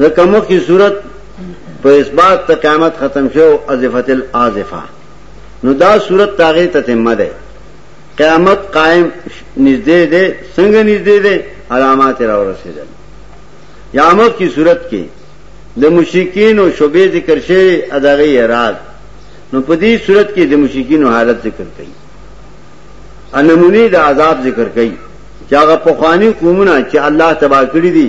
ځکه مخکې صورت په اثبات ته قیامت ختم شو ازفت الازفه نو دا صورت تاغه تتمه ده قیامت قائم نږدې ده څنګه نږدې ده علامات را ورسېدل یا مخ کی صورت کې د مشرکین او شوبې ذکر شوی اداغه اعتراض نو په دې صورت کې د مشرکین حالت ذکر کړي انمونی د عذاب ذکر کړي چې هغه په خواني قومونه چې الله تبا کړی دي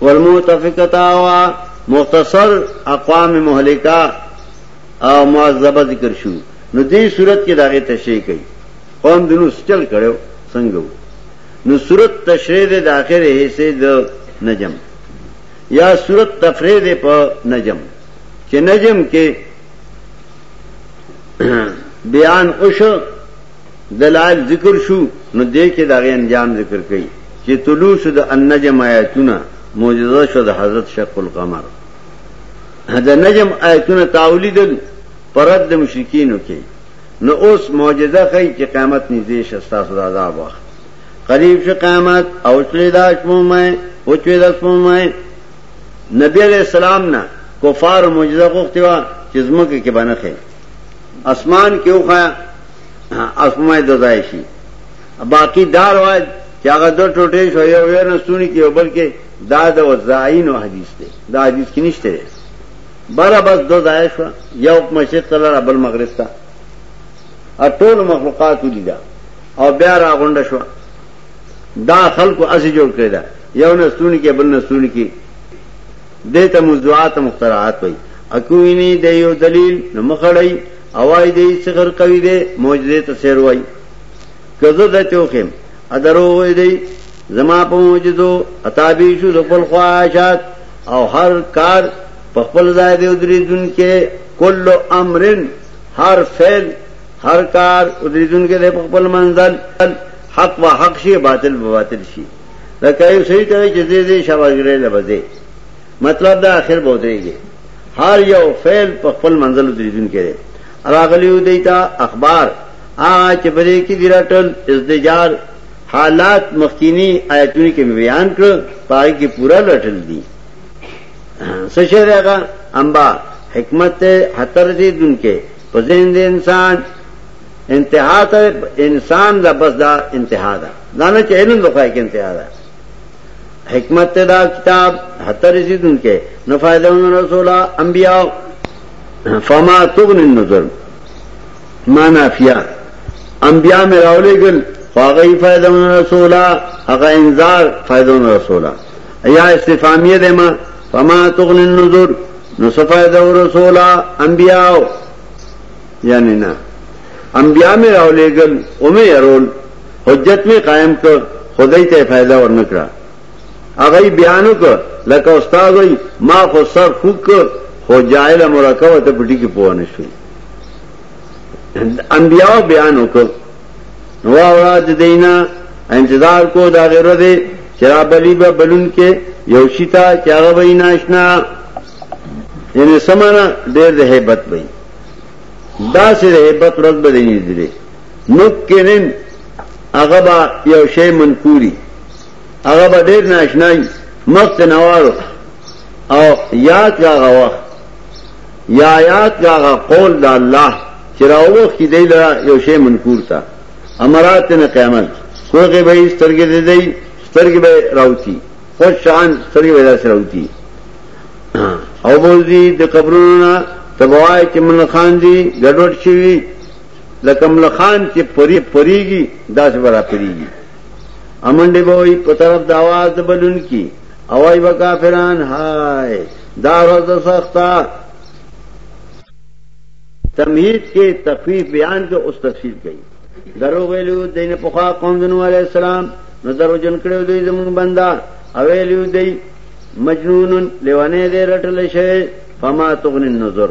والمؤتفقه اوا مختصر اقوام مهلکه او معذبه ذکر شو نو دې صورت کې داغه تشریح کړي قوم دنو سچل کړو څنګه نو صورت تشریح د اخره حصے د نجم یا صورت تفریح د په نجم چې نجم کې بیان اوشو دلائل ذکر شو نو دې کې د هغې انجام ذکر کړي چې طلوع شو د النجم آیتونه معجزه شو د حضرت شق القمر د نجم آیتونه تاولیدل پرد د مشرکینو کې نو اوس معجزه کوي چې قیامت نږدې شي تاسو د عذاب وخت قریب شي قیامت او چې دا شپمه او چې دا شپمه نبی علیہ السلام نه کفار معجزه غوښتي وا چې زمکه کې باندې اسمان کې وخا اسمه د ځای شي باقی دار وای چې هغه د ټوټې شو یو یو نه سونی کې یو بل کې دا د وزاین او حدیث دی دا حدیث کې نشته دی بارا بس دو ځای شو یو مشرق ته لاره بل مغرب ته ټول مخلوقات ولیدا او بیا را غونډ شو دا خلکو اسی جوړ کړی دا یو نه سونی کې بل نه سونی کې دې ته موضوعات مخترعات وایي اکوینی د یو دلیل نو مخړی اوای دی صغر قوی دی معجزه ته سیر وای کزه د چوخم ادرو وای دی زما په معجزو اتابی شو د خپل خواهشات او هر کار په خپل ځای دی درې دن کې کل امرن هر فعل هر کار درې دن کې په خپل منزل حق و حق شي باطل و باطل شي دا کایو صحیح ته چې دې دې شواګرې لبځه مطلب دا اخر به درېږي هر یو فعل په خپل منزل درېدون کړي راغلیو دیتا اخبار آ چې بری کې ګرټل ازدجار حالات مخکینی آیتونو کې بیان کړ پای کې پورا لټل دي سشه راغه امبا حکمت حتر دې دن کې په ذهن دې انسان انتها ته انسان دا بس دا انتها ده دانه چې علم د خدای کې انتها ده حکمت ته دا کتاب حتی رسیدون کې نه فائدہ ون رسول انبیاء فما تغن النظر ما نافیا انبیاء مې راولې ګل فاغی فائدہ ون رسول هغه انذار فائدہ ون رسول یا استفامیه ده ما فما تغن النظر نو صفائدہ ون رسول انبیاء یعنی نه انبیاء مې راولې ګل او مې يرول حجت می قائم ک خدای ته فائدہ ورنکړه هغه بیانو ک لکه استاد وای ما خو سر خوک خو جاهل مرکب ته پټی کې پوه نه شو انبیاء بیانو ک نو اوراد دینا انتظار کو دا غیر دے چرا بلی به بلون کې یو شتا چاغه وای ناشنا یعنی سمانا ډیر د hebat وای دا سه د hebat رد بدینې دي ممکنن هغه با یو شی منکوري هغه به ډېر ناشنای مخت نوارو او یاد هغه وخت یا یاد هغه قول د الله چې راوخ کې دی لرا یو شی منکور تا امرات نه قیامت کوغه به سترګې دې دی سترګې به راوتی خود شان سترګې به داسې راوتی او بوزي د قبرونو تبوای چې من خان دي ګډوډ شي لکه ملخان چې پری پریږي داسې برا پریږي امنډې به وي په طرف د आवाज د بلون کې اوای به کافران هاي دا ورځ سخته تمهید کې تخفیف بیان کې اوس تفصیل کوي درو ویلو دین په خوا قوم د نوح علی السلام نو درو جن کړو دوی زمون بندا اویلو دی مجنون لیوانه دې رټل شي فما تغنی النظر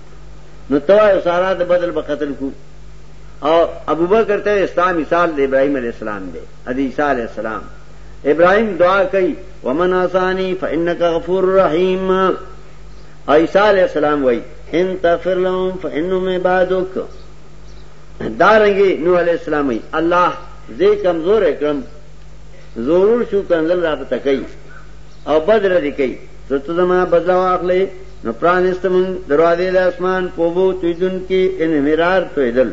نو توا سارا د بدل به قتل کو او ابو بکر ته اسلام مثال د ابراهيم عليه السلام دی د عيسى عليه السلام ابراهيم دعا کوي ومن اساني فانك غفور رحيم عيسى عليه السلام وای ان تغفر لهم فانهم عبادك دارنګي نوح عليه السلام وای الله زه کمزور کړم ضرور شو کنزل را پته کوي او بدر دي کوي ته زما بدلا واخلې نو پرانست مونږ دروازې د اسمان پوبو تویدون کې ان مرار تویدل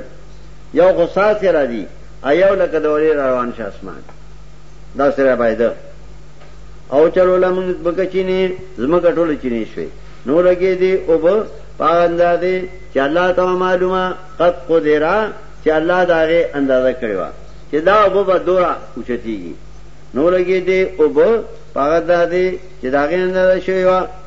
یو غصاص یې را دي ایو لکه د اورې روان شي اسمان دا سره بایده او چلو لمن بکچینه زمکه ټوله چینه شوي نو لګي دي او به پاغنده دي چې الله ته معلومه قد قدرا چې الله داغه اندازه کړی و چې دا او به دورا اوچتيږي نو لګي دي او به پاغنده دي چې داغه اندازه شوی و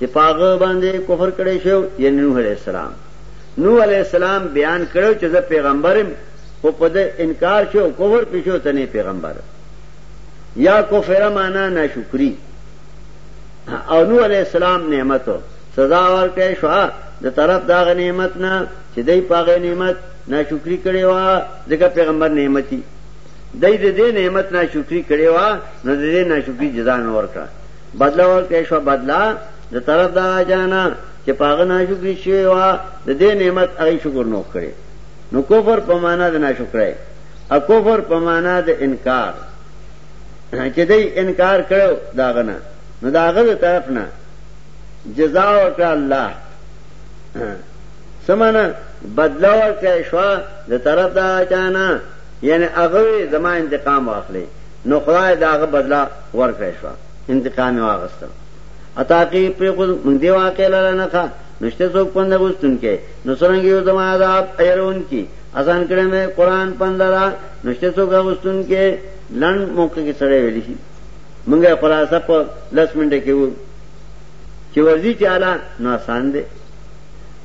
چې پاغه باندې کفر کړی شو یعنی نوح علیہ السلام نوح علیہ السلام بیان کړو چې زه پیغمبرم او په دې انکار شو کفر پښو ته نه پیغمبر یا کفر معنا ناشکری او نوح علیہ السلام نعمتو سزا ورکړې شو د طرف دا نعمت نه چې دای پاغه نعمت ناشکری کړي وا ځکه پیغمبر نعمتي دای دې نعمت ناشکری کړي وا نو دې ناشکری جزا نه ورکړه بدلا ورکړې شو بدلا د طرف دا جانا چې پاغه ناشکری شوی وا د دې نعمت هغه شکر نو کړی نو کفر په معنا د ناشکرۍ او کفر په معنا د انکار چې دې انکار کړو داغه نه نو داغه د طرف نه جزاء ورکړه الله سمانه بدلا ورکړې شو د طرف دا جانا یعنی هغه زما انتقام واخلې نو خدای د هغه بدله ورکړی شوه، انتقام یې واغسته. عطاقي پرېښود موږ دې واقعې لره نښه، نشته څوک پند اغوستونکی، نو څرنګه یو زما عذاب یروونکي، اسان کړی مې قرآن پند لره، نشته څوک اغوستونکی، لنډ موقع کې سړی ویلی شي، موږ یې خلاصه په لس منټه کې وو، چې ورځي چاله نو اسان دی.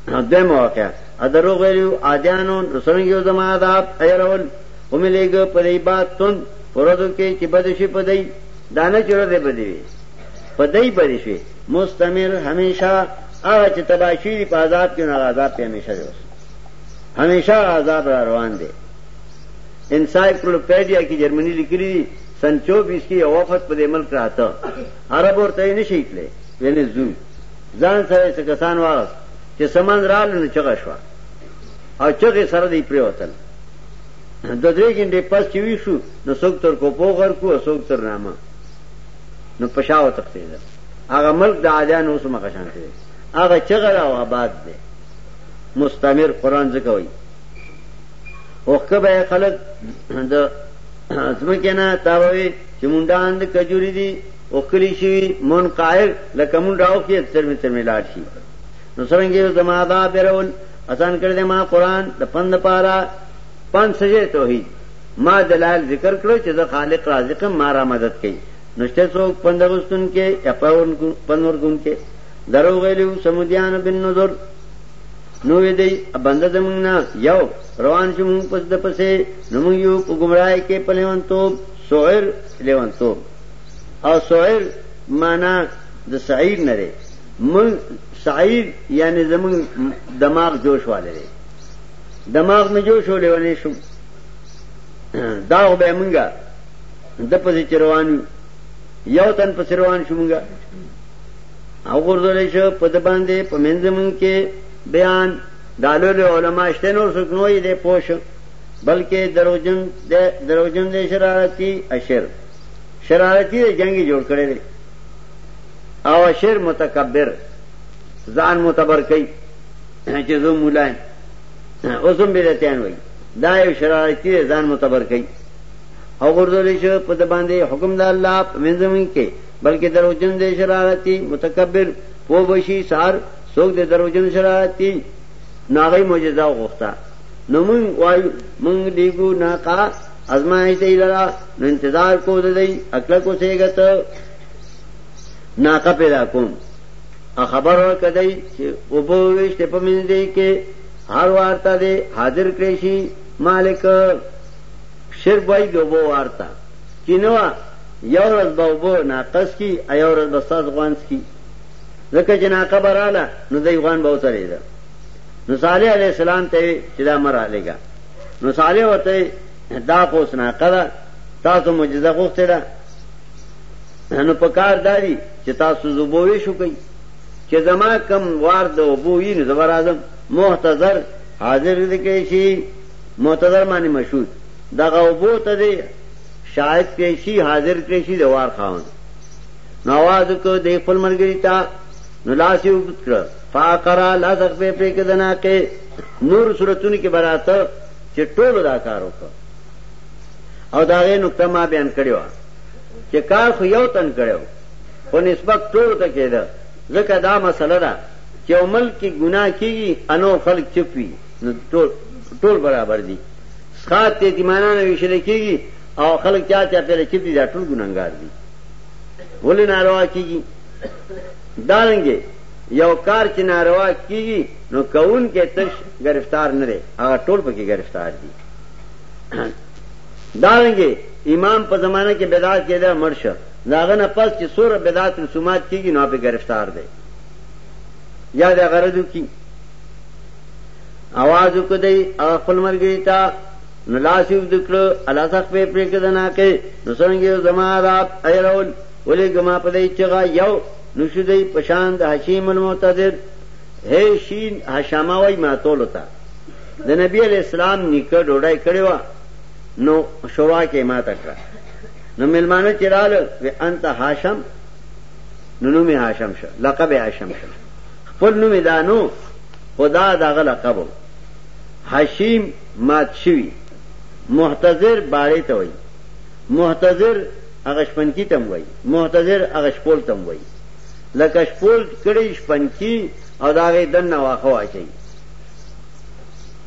دویمه واقعه، دروغ ویلي وو عادیانو، نو څرنګه یو زما عذاب یرول، او مې لېږه په دی با تند په ورځو کې چې بد شي په دی دا نه چې ورځې بدې وي په دی بدې شوې مستمر همیشه هغه چې تباه شوي دي په عذاب کې نو عذاب پې همیشه دی اوس همیشه عذاب را روان دی انسایکلوپیډیا کې جرمني لیکلي دي سن چوبیس کې یو وفد په دې ملک راته عرب ورته یې نه شي تللی ویلې ځو ځان سره څه کسان واغست چې سمندرال نه چغه شوه او چغې سره دی پریوتل ددرې ګنډې پس چې ویښ شو نو څوک تر کوپو غرق وو څوک تر نامه نو پشاو تختیده هغه ملک د عالیان اوس مخه شان کړي هغه چغره او آباد دی مستمر قران زکوي اوخه به خلک د زمکه نه تاوي چې مونډان د کجوري دي او کلی شي مون قائل لکه مون راو کې تر می تر ملاټ شي نو څنګه زما دا بیرول آسان کړی دی ما قرآن د پند لپاره پند سجه توحید ما دلائل ذکر کړو چې زه خالق رازق ما را مدد کوي نشته څوک پند غستون کې یا پاون پنور ګون کې درو غلیو سمودیان بن نظر نو دی بنده زمون نه یو روان شو مون پس د پسې نو مون یو په گمراهی کې پلیون توب سوئر لیون توب او سوئر معنا د سعیر نه من سعید یعنی زمون دماغ جوش والے دے دماغ میں جوش ہو لیونے شم دا ہو بے منگا د پسې چروانو یو تن پسې روان شو منګه او ګرځولې شو په د باندې په منځمن کې بیان دالو له علما شته نور څوک نو یې پوښ بلکې دروژن د دروژن د شرارتي اشر شرارتي جنگي جوړ کړي اوشر متکبر ځان متبر کوي چې زه مولا یم اوسم بدعتیان وایي دا یو شرارتي ځان متبر کوي او ګرځول شي په د باندې حکم د الله په منځمي کې بلکې دروژن دې شرارتي متکبر پو بشي سار څوک دې دروژن شرارتي ناغي معجزه غوښته نو مونږ وایو مونږ دیګو ناقا ازمایش دی لرا نو انتظار کو دی اکل کو سیګت ناقه پیدا کوم خبر ورکړی چې وبو ویشته په من دې کې هر وارتا دې حاضر کړی شي مالک شر بای دې وبو وارتا کینو یو ورځ به وبو ناقص کی ایو ورځ به ساز غوانس کی ځکه چې ناقه براله نو دې غوان به وتري ده نو صالح علی السلام ته چې دا مر علیګا نو صالح وته دا خو سنا کړه تاسو معجزه غوښته نو پکار داری چې تاسو زوبوي شو کوي چې زما کم وار د وبوي نه زبر اعظم محتضر حاضر دې کې شي محتضر معنی مشهود دغه وبو ته دې شاهد کې شي حاضر کې شي د وار خاون نو आवाज کو دې خپل مرګري تا نو لاس یو کړ فاقرا لا تک په پرې کې دنا کې نور صورتونو کې براته چې ټول دا کار وکړ او دا غي نقطه ما بیان کړی و چې کار خو یو تن کړو خو نسبت ټول ته کېده ځکه دا مسله ده چې یو ملک کې ګناه کیږي انو خلک چپ وي نو ټول ټول برابر دي سخات ته یتیمانانه ویشل کیږي او خلک چا چا پیر چپ دي دا ټول ګناګار دي ولې ناروا کیږي دارنګي یو کار چې ناروا کیږي نو کون کې تش گرفتار نه لري هغه ټول پکې گرفتار دي دارنګه امام په زمانه کې بدعت کېده مرشه داغه نه پس چې سوره بدعت رسومات کیږي نو په گرفتار دی یا دا غرضو کی आवाज وکړي او خپل مرګي تا نو لاس یو دکړو الله څخه په پرې کې نه کې نو څنګه زما رات ایرول ولې ګما په دې چغا یو نو شو دې پشان د حشیم المعتذر هي شین حشامه وای ما تولتا د نبی علی السلام نیکه ډوډۍ کړې و نو شوا کې ما تکړه نو ملمانه چرال و انت هاشم نو نو می هاشم شه لقب هاشم شه خپل نو می دانو خدا دغه لقب حشیم مات شوی محتضر باړې ته وای محتضر هغه شپنکی تم وای محتضر هغه شپول تم وای لکه شپول کړي شپنکی او داغه دنه واخوا چي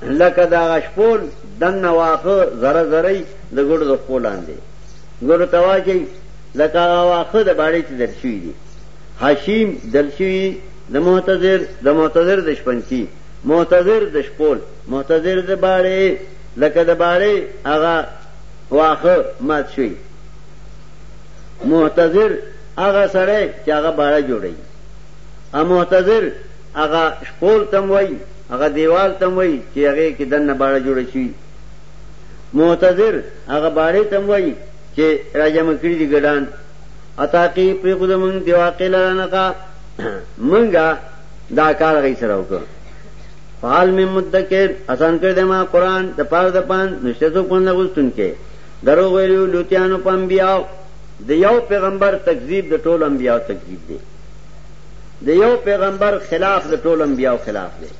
لکه دا غشپول دنه واخه زره زره د ګړو د خپل لاندې ګورو توا چي لکه واخه د باړې چې درشوي دي حشیم درشوي د معتذر د معتذر د شپنتی معتذر د شپول معتذر د باړې لکه د باړې هغه واخه مات شوی معتذر هغه سره چې هغه باړه جوړي ا محتضر هغه شپول تم وای هغه دیوال تم وای چې هغه کې دنه باړه جوړه شوی محتضر هغه باړې تم وای چې راجم کړی دی ګډان اتاقی پری خود من دی واقع لرانه کا منګه دا کار غي سره وکړ فعال می مدکر حسن کړ دې ما قران د پار د پان نشته څو کوم نه غوستون کې درو ویلو لوتیانو پم بیاو د یو پیغمبر تکذیب د ټول انبیاء تکذیب دی د یو پیغمبر خلاف د ټول انبیاو خلاف دی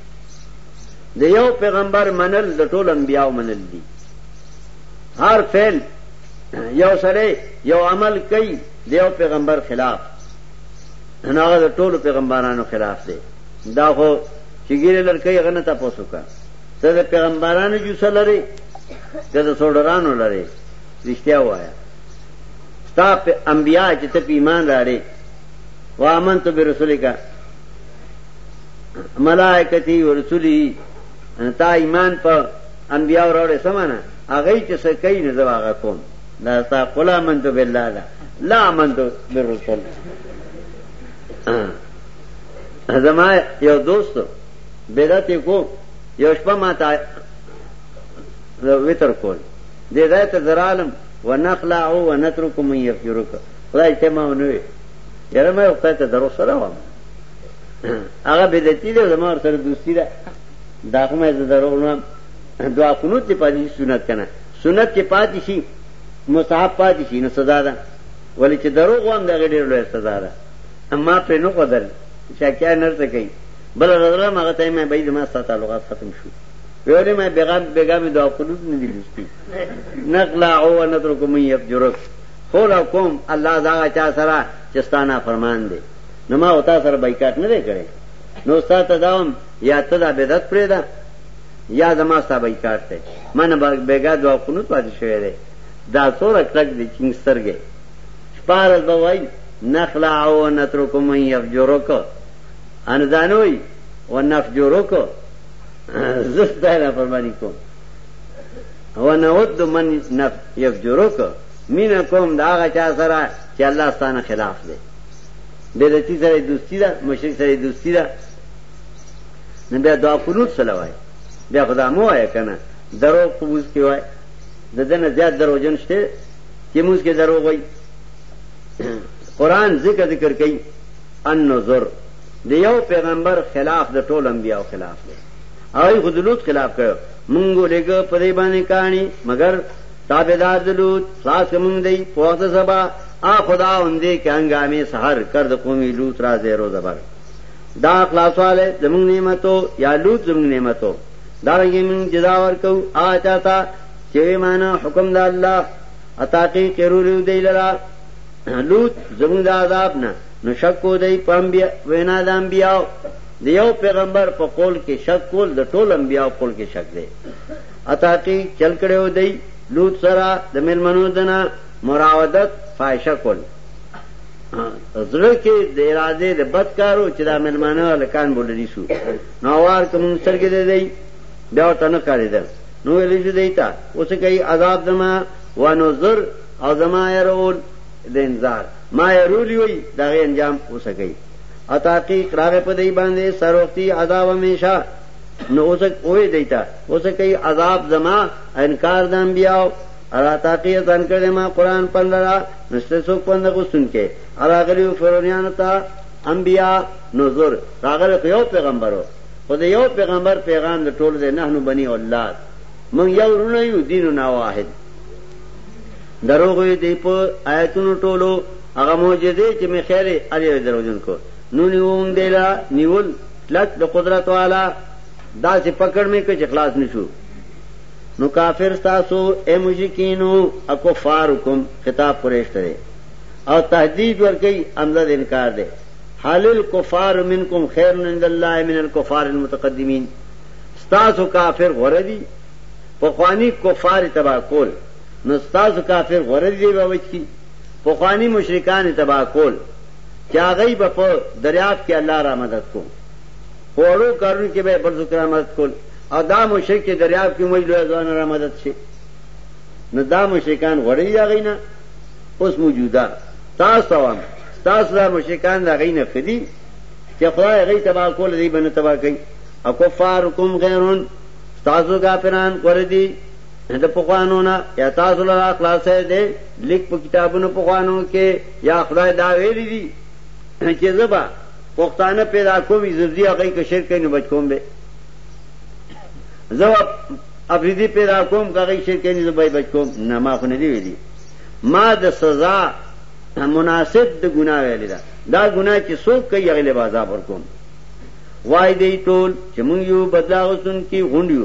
د یو پیغمبر منل د ټول انبیاو منل دي هر فعل یو سره یو عمل کوي د یو پیغمبر خلاف نه هغه د ټول پیغمبرانو خلاف دی دا خو چې ګیره لړکې هغه نه تاسو کا ته د پیغمبرانو جو سره لري که د سوډرانو لري رښتیا وایا ستا په انبیا چې ته ایمان راړې وامن تو بے رسول کا ملائکتی و رسولی تا ایمان په انبیاء وروړې سمانه هغه چې څه کوي نه زوا هغه کوم دا تا قل امنت بالله دا لا امنت بالرسول زما یو دوست بدعت کو یو شپه ما ته وتر کول دې ځای ته درالم ونخلع ونترك من يفجرك خدای ته ما ونوي یاره ما یو خدای ته درو سره وام هغه بدعتي دی زما سره دوستی ده دا خو مې زه درو نوم دعا قنوت ته پاتې سنت کنه سنت ته پاتې شي مصحف پاتې شي نو سزا ده ولې چې درو غوام دغه ډېر لوی سزا ده اما په نو قدر شکیا نرته کوي بل غزره ما غته مې به زما سره تعلقات ختم شو ویولې مې بیغام بیغام دعا قنوت نه دي لستي نقلا او نترکم یفجرک حول او کوم الله دا چا سره چې ستانه فرمان دی نو ما او تا سره بایکاټ نه دی کړی نو استاد ته داوم یا ته دا بدعت پرې ده یا زما ستا بایکاټ دی من بیګا دعا قنوت پاتې شوی دی دا څوره کلک دی چنګ سترګې شپارل به وای نخلع او نترک من یفجرک اندانوی و نفجرک زه ستای نه فرمانی کوم او نود من نف یفجرک مینا کوم دا هغه چا سره چې الله ستانه خلاف دی بدعتي سره دوستی ده مشرک سره دوستی ده نو بیا دعا قنوت سره وای بیا خدا مو وای کنه درو قبوز کی وای د دنه زیات درو جن شته چې موږ کې درو وای قران ذکر ذکر کوي ان نظر د یو پیغمبر خلاف د ټول انبیانو خلاف دی هغوی خو د لوط خلاف کړ مونږ ولېږه په دې باندې کاڼي مګر تابعدار د لوط خلاص که مونږ دی په وخت د سبا آ خدا اوندې که هنګامې سحر کر د قومي لوط را زیرو زبر دا خلاصواله زمونږ نعمتو یا لوط زمونږ نعمتو دارنګې مونږ جزا ورکو آ چاته چې وې مانا حکم د الله اتاقي قیرو لیو دی لرا لوط زمونږ د عذاب نه نو شک کو دی په انبیا وینا د انبیاو د یو پیغمبر په قول کې شک کول د ټول انبیاو قول کې شک دی اتاقی چل کړي و دی لوط سره د ملمنو دنا مراودت فایشه کول زړه کې د اراده د بد کارو چې دا ملمانه لکان بوللی شو نو وار کوم سترګې دی دی بیا ته نه کاری ده نو ویلی شو دیتا اوس کوي عذاب دما ونذر او زما يرول د انذار ما يرولی وي داغه انجام وسګي او تحقیق راغه په دی باندې سروختی عذاب همیشه نو اوسک اوې دیتا اوسکې عذاب زما انکار د انبیاء ارا تاقی ځان کړه ما قران پندرا نشته څوک پند غوستون کې ارا غلیو فرعونانو ته انبیاء نذر راغله یو پیغمبرو خو د یو پیغمبر پیغام د ټولو نه نو بنی اولاد مونږ یو رونه یو دین نه واحد دروغ وي دی په آیتونو ټولو هغه معجزې چې مې ښیلې هر یو یې دروغجن کړ نو نیوو مونږ دی لره نیول کلک د قدرت والا داسې پکړ مې کړ چې خلاص نشو نو کافر تاسو اے مشرکینو او کفارکم خطاب قریش ته دی او تهدید ورکوي امزد انکار دی حل الکفار منکم خیر عند الله من الکفار المتقدمین ستاسو کافر غره دي په خوانی کفار تبا کول نو ستاسو کافر غوره دی به وچ کی پخوانی مشرکان تبا کول چې هغه به په دریاب کې الله را مدد کو پوړو کارون کې به بل څوک را مدد کول او دا مشرک چې دریاب کې موږ له ځوان را مدد شي نو دا مشرکان غوړې یا غینا اوس موجوده تاسو وام تاسو دا مشرکان دا غینا خدي چې خدای غي تبا کول دی بنه تبا کوي او کفارکم غیرون تاسو کافران غوړې دي د پخوانو نه یا تاسو له خلاصه دی لیک په کتابونو پخوانو کې یا خدای دا ویلي دي چې زه به پښتانه پیدا کوم زردي هغه کې شرک نه بچ کوم به زه افریدي پیدا کوم هغه شرک نه به بچ کوم نه ما خو نه دی ویلي ما د سزا مناسب د ګناه ویل دا دا ګناه چې څوک کوي هغه له بازار ور کوم وای دی ټول چې مونږ یو بدلا غوښتون کې غونډیو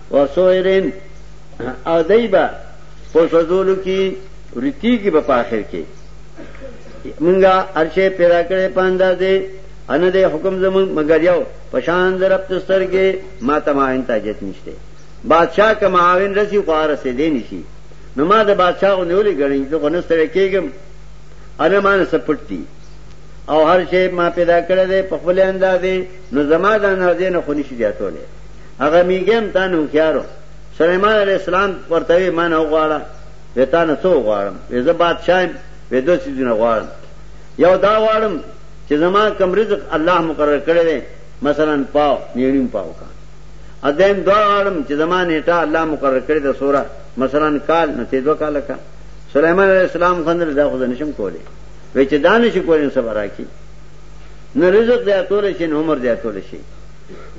وسوئرن او دای به په سوزولو کې ورتی کې په آخر کې مونږه ارشه پیدا کړې پاندا دې ان دې حکم زمون مگر یو پشان درپ تستر کې ما تماین تاجت نشته بادشاہ کا معاون رسی خوار سے دے نشی نو ما د بادشاہ کو نیولې غړې ته کو نستره کېګم انا ما نه سپټتي او هر شی ما پیدا کړې ده په خپل اندازې نو زما د اندازې نه خونی شي جاتولې هغه میګم تا نه هوښیارو سلیمان علیه السلام ورته وی ما نه وغواړه وی تا نه څه وغواړم وی زه بادشاه یم وی دوه څیزونه غواړم یو دا غواړم چې زما کم رزق الله مقرر کړی دی مثلا پاو نیړیم پاو کا ادم دعا غواړم چې زما نیټه الله مقرر کړی ده سوره مثلا کال نه ته دوه کال کا سلیمان علیه السلام خندل دا خو نشم کولی وی چې دانش کولین سره راکی نه رزق دی اتول شي نه عمر دی اتول شي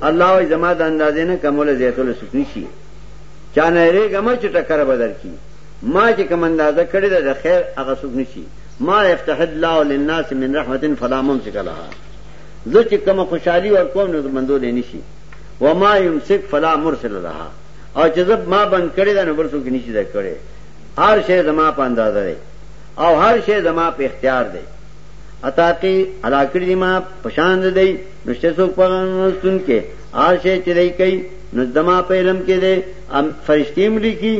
الله وای زما د اندازې نه کمول زیاتول سوک نشي چا نه ری غم چې ټکر بدر کی ما چې کم اندازه کړی د خیر هغه سوک نشي ما افتح الله للناس من رحمت فلا ممسك لها زه چې کوم خوشحالي ور کوم نو بندول نشي و ما يمسك فلا مرسل لها او چې زب ما بند کړی دا نو بل څوک نشي دا کړی هر شی زما په اندازه دی او هر شی زما په اختیار دی اتاقی علاکړی دی ما پشاند دی نشته سوک پغنستون کې آشه چې دی کئی نزدما په علم کې دی فرشتیم لیکی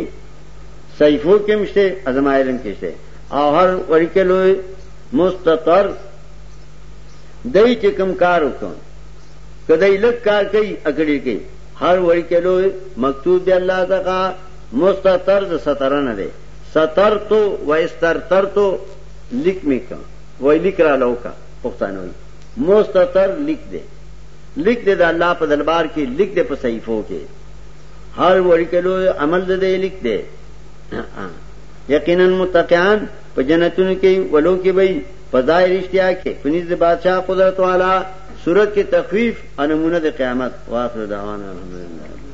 صحیفو کې مشته ازما علم کې شته او هر ورکه لوی مستطر دای چې کم کار وکړ کدی لک کار کوي اکړی کوي هر وړي کلو مکتوب دی الله تعالی مستتر د سترنه دی سترتو و استرترتو لیک می کا وای لیک را لو کا پښتانه وای مستتر لیک دے لیک دے دا الله په دربار کې لیک دے په صحیفو کې هر وړي کلو عمل دے لیک دے یقینا متقیان په جنتونو کې ولو کې وای په ظاهر اشتیا کې پنځ بادشاہ قدرت والا صورت کې تخفیف انمونه د قیامت واخر دعوانا الحمدلله